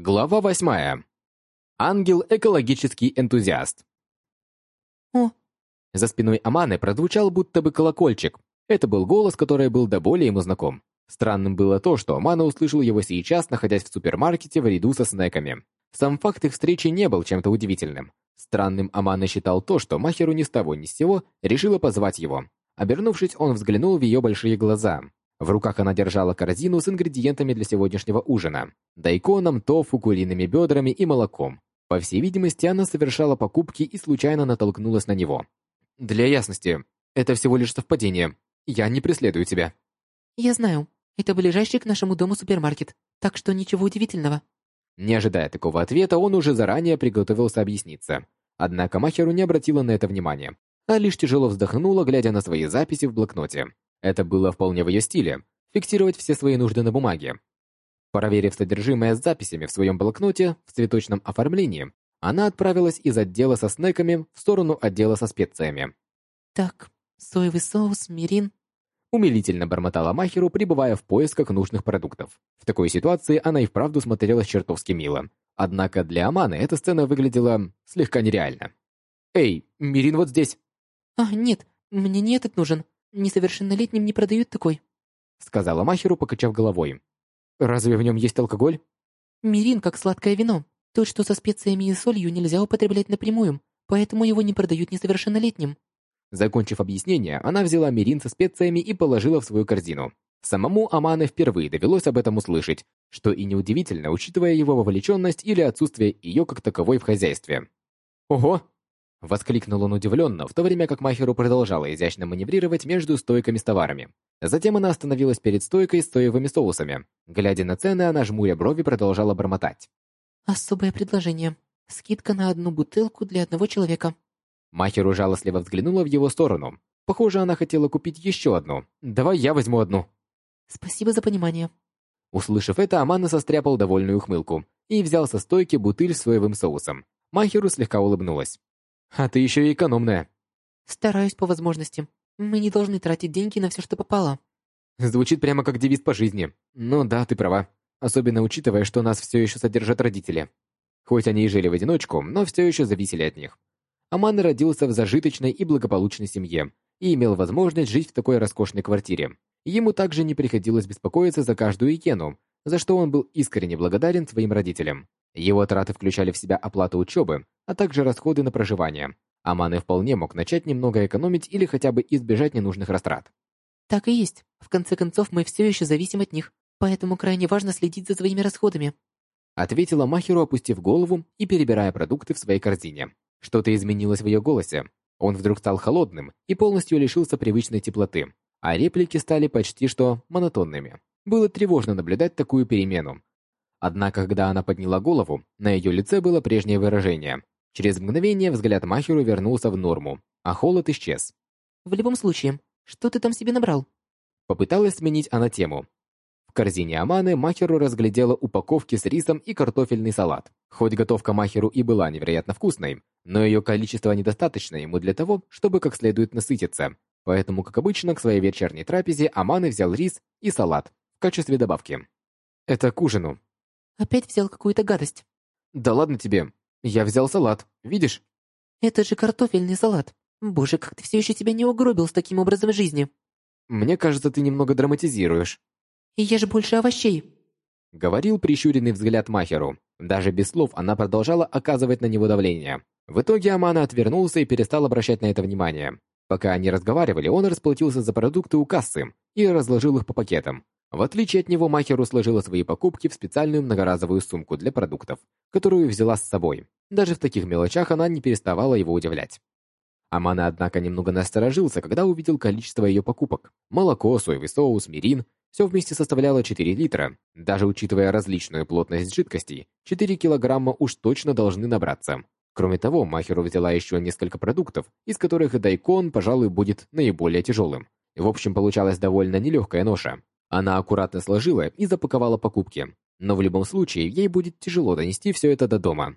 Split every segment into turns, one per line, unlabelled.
Глава восьмая. Ангел-экологический энтузиаст.
О.
За спиной Аманы прозвучал будто бы колокольчик. Это был голос, который был до боли ему знаком. Странным было то, что Амана услышал его сейчас, находясь в супермаркете в ряду со снеками. Сам факт их встречи не был чем-то удивительным. Странным Амана считал то, что Махеру ни с того ни с сего решила позвать его. Обернувшись, он взглянул в ее большие глаза. В руках она держала корзину с ингредиентами для сегодняшнего ужина. Дайконом, тофу, куриными бедрами и молоком. По всей видимости, она совершала покупки и случайно натолкнулась на него. «Для ясности, это всего лишь совпадение. Я не преследую тебя».
«Я знаю. Это ближайший к нашему дому супермаркет, так что ничего удивительного».
Не ожидая такого ответа, он уже заранее приготовился объясниться. Однако Махеру не обратила на это внимания, а лишь тяжело вздохнула, глядя на свои записи в блокноте. Это было вполне в ее стиле – фиксировать все свои нужды на бумаге. Проверив содержимое с записями в своем блокноте в цветочном оформлении, она отправилась из отдела со снеками в сторону отдела со специями.
«Так, соевый соус, мирин...»
Умилительно бормотала Махеру, пребывая в поисках нужных продуктов. В такой ситуации она и вправду смотрелась чертовски мило. Однако для Аманы эта сцена выглядела слегка нереально. «Эй, мирин вот здесь!»
«А, нет, мне не этот нужен. Несовершеннолетним не продают такой»,
сказала Махеру, покачав головой. «Разве в нем есть алкоголь?»
«Мирин как сладкое вино. То, что со специями и солью нельзя употреблять напрямую, поэтому его не продают несовершеннолетним».
Закончив объяснение, она взяла мирин со специями и положила в свою корзину. Самому Амане впервые довелось об этом услышать, что и неудивительно, учитывая его вовлеченность или отсутствие ее как таковой в хозяйстве. «Ого!» Воскликнул он удивленно, в то время как Махеру продолжала изящно маневрировать между стойками с товарами. Затем она остановилась перед стойкой с соевыми соусами. Глядя на цены, она жмуря брови продолжала бормотать.
«Особое предложение. Скидка на одну бутылку для одного человека».
Махеру жалостливо взглянула в его сторону. Похоже, она хотела купить еще одну. «Давай я возьму одну».
«Спасибо за понимание».
Услышав это, Амана состряпал довольную ухмылку и взял со стойки бутыль с соевым соусом. Махеру слегка улыбнулась. А ты еще и экономная.
Стараюсь по возможности. Мы не должны тратить деньги на все, что попало.
Звучит прямо как девиз по жизни. Ну да, ты права. Особенно учитывая, что нас все еще содержат родители. Хоть они и жили в одиночку, но все еще зависели от них. Аман родился в зажиточной и благополучной семье и имел возможность жить в такой роскошной квартире. Ему также не приходилось беспокоиться за каждую иену, за что он был искренне благодарен своим родителям. Его траты включали в себя оплату учебы, а также расходы на проживание. Аманы вполне мог начать немного экономить или хотя бы избежать ненужных растрат.
Так и есть. В конце концов, мы все еще зависим от них, поэтому крайне важно следить за своими расходами.
Ответила Махеру, опустив голову и перебирая продукты в своей корзине. Что-то изменилось в ее голосе. Он вдруг стал холодным и полностью лишился привычной теплоты, а реплики стали почти что монотонными. Было тревожно наблюдать такую перемену, Однако, когда она подняла голову, на ее лице было прежнее выражение. Через мгновение взгляд Махеру вернулся в норму, а холод исчез.
«В любом случае, что ты там себе набрал?»
Попыталась сменить она тему. В корзине Аманы Махеру разглядела упаковки с рисом и картофельный салат. Хоть готовка Махеру и была невероятно вкусной, но ее количество недостаточно ему для того, чтобы как следует насытиться. Поэтому, как обычно, к своей вечерней трапезе Аманы взял рис и салат в качестве добавки. «Это к ужину»,
Опять взял какую-то гадость.
Да ладно тебе. Я взял салат, видишь?
Это же картофельный салат. Боже, как ты все еще себя не угробил с таким образом жизни.
Мне кажется, ты немного драматизируешь.
И я же больше овощей.
Говорил прищуренный взгляд Махеру. Даже без слов она продолжала оказывать на него давление. В итоге Амана отвернулся и перестал обращать на это внимание. Пока они разговаривали, он расплатился за продукты у кассы и разложил их по пакетам. В отличие от него, Махеру сложила свои покупки в специальную многоразовую сумку для продуктов, которую взяла с собой. Даже в таких мелочах она не переставала его удивлять. Амана, однако, немного насторожился, когда увидел количество ее покупок. Молоко, соевый соус, мирин – все вместе составляло 4 литра. Даже учитывая различную плотность жидкостей, 4 килограмма уж точно должны набраться. Кроме того, Махеру взяла еще несколько продуктов, из которых дайкон, пожалуй, будет наиболее тяжелым. В общем, получалась довольно нелегкая ноша. Она аккуратно сложила и запаковала покупки, но в любом случае ей будет тяжело донести все это до дома.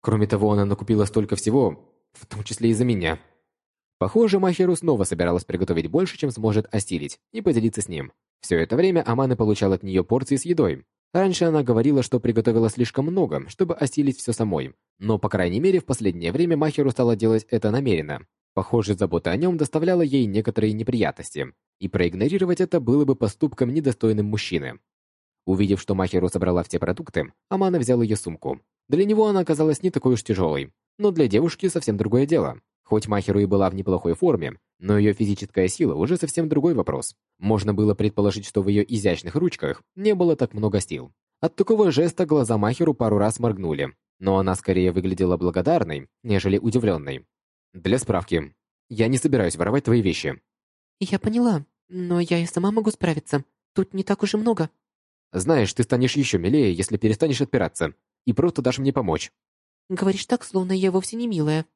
Кроме того, она накупила столько всего, в том числе и за меня. Похоже, Махеру снова собиралась приготовить больше, чем сможет осилить, и поделиться с ним. Все это время Амана получал от нее порции с едой. Раньше она говорила, что приготовила слишком много, чтобы осилить все самой, но, по крайней мере, в последнее время Махеру стала делать это намеренно. Похоже, забота о нем доставляла ей некоторые неприятности, и проигнорировать это было бы поступком недостойным мужчины. Увидев, что Махеру собрала все продукты, Амана взял ее сумку. Для него она оказалась не такой уж тяжелой, но для девушки совсем другое дело. Хоть Махеру и была в неплохой форме, но ее физическая сила уже совсем другой вопрос. Можно было предположить, что в ее изящных ручках не было так много сил. От такого жеста глаза Махеру пару раз моргнули, но она скорее выглядела благодарной, нежели удивленной. «Для справки, я не собираюсь воровать твои вещи».
«Я поняла, но я и сама могу справиться. Тут не так уж и много».
«Знаешь, ты станешь еще милее, если перестанешь отпираться, и просто дашь мне помочь».
«Говоришь так, словно я вовсе не милая».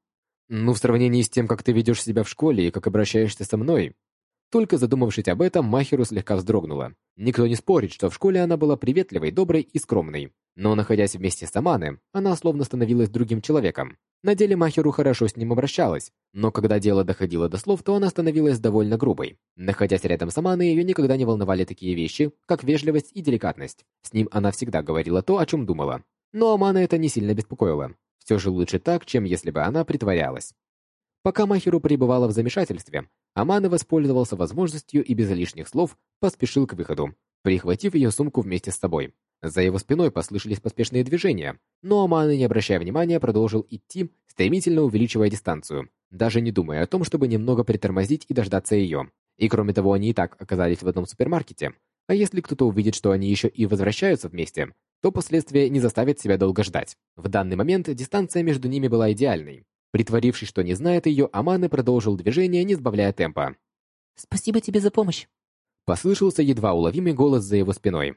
Ну, в сравнении с тем, как ты ведешь себя в школе и как обращаешься со мной. Только задумавшись об этом, Махеру слегка вздрогнула. Никто не спорит, что в школе она была приветливой, доброй и скромной. Но находясь вместе с Аманой, она словно становилась другим человеком. На деле Махеру хорошо с ним обращалась, но когда дело доходило до слов, то она становилась довольно грубой. Находясь рядом с Аманой, ее никогда не волновали такие вещи, как вежливость и деликатность. С ним она всегда говорила то, о чем думала. Но Амана это не сильно беспокоило. Все же лучше так, чем если бы она притворялась. Пока Махеру пребывала в замешательстве, Амана воспользовался возможностью и без лишних слов поспешил к выходу, прихватив ее сумку вместе с собой. За его спиной послышались поспешные движения, но Амана, не обращая внимания, продолжил идти, стремительно увеличивая дистанцию, даже не думая о том, чтобы немного притормозить и дождаться ее. И кроме того, они и так оказались в одном супермаркете. А если кто-то увидит, что они еще и возвращаются вместе, то последствия не заставят себя долго ждать. В данный момент дистанция между ними была идеальной. Притворившись, что не знает ее, Аманы продолжил движение, не сбавляя темпа.
«Спасибо тебе за помощь!»
Послышался едва уловимый голос за его спиной.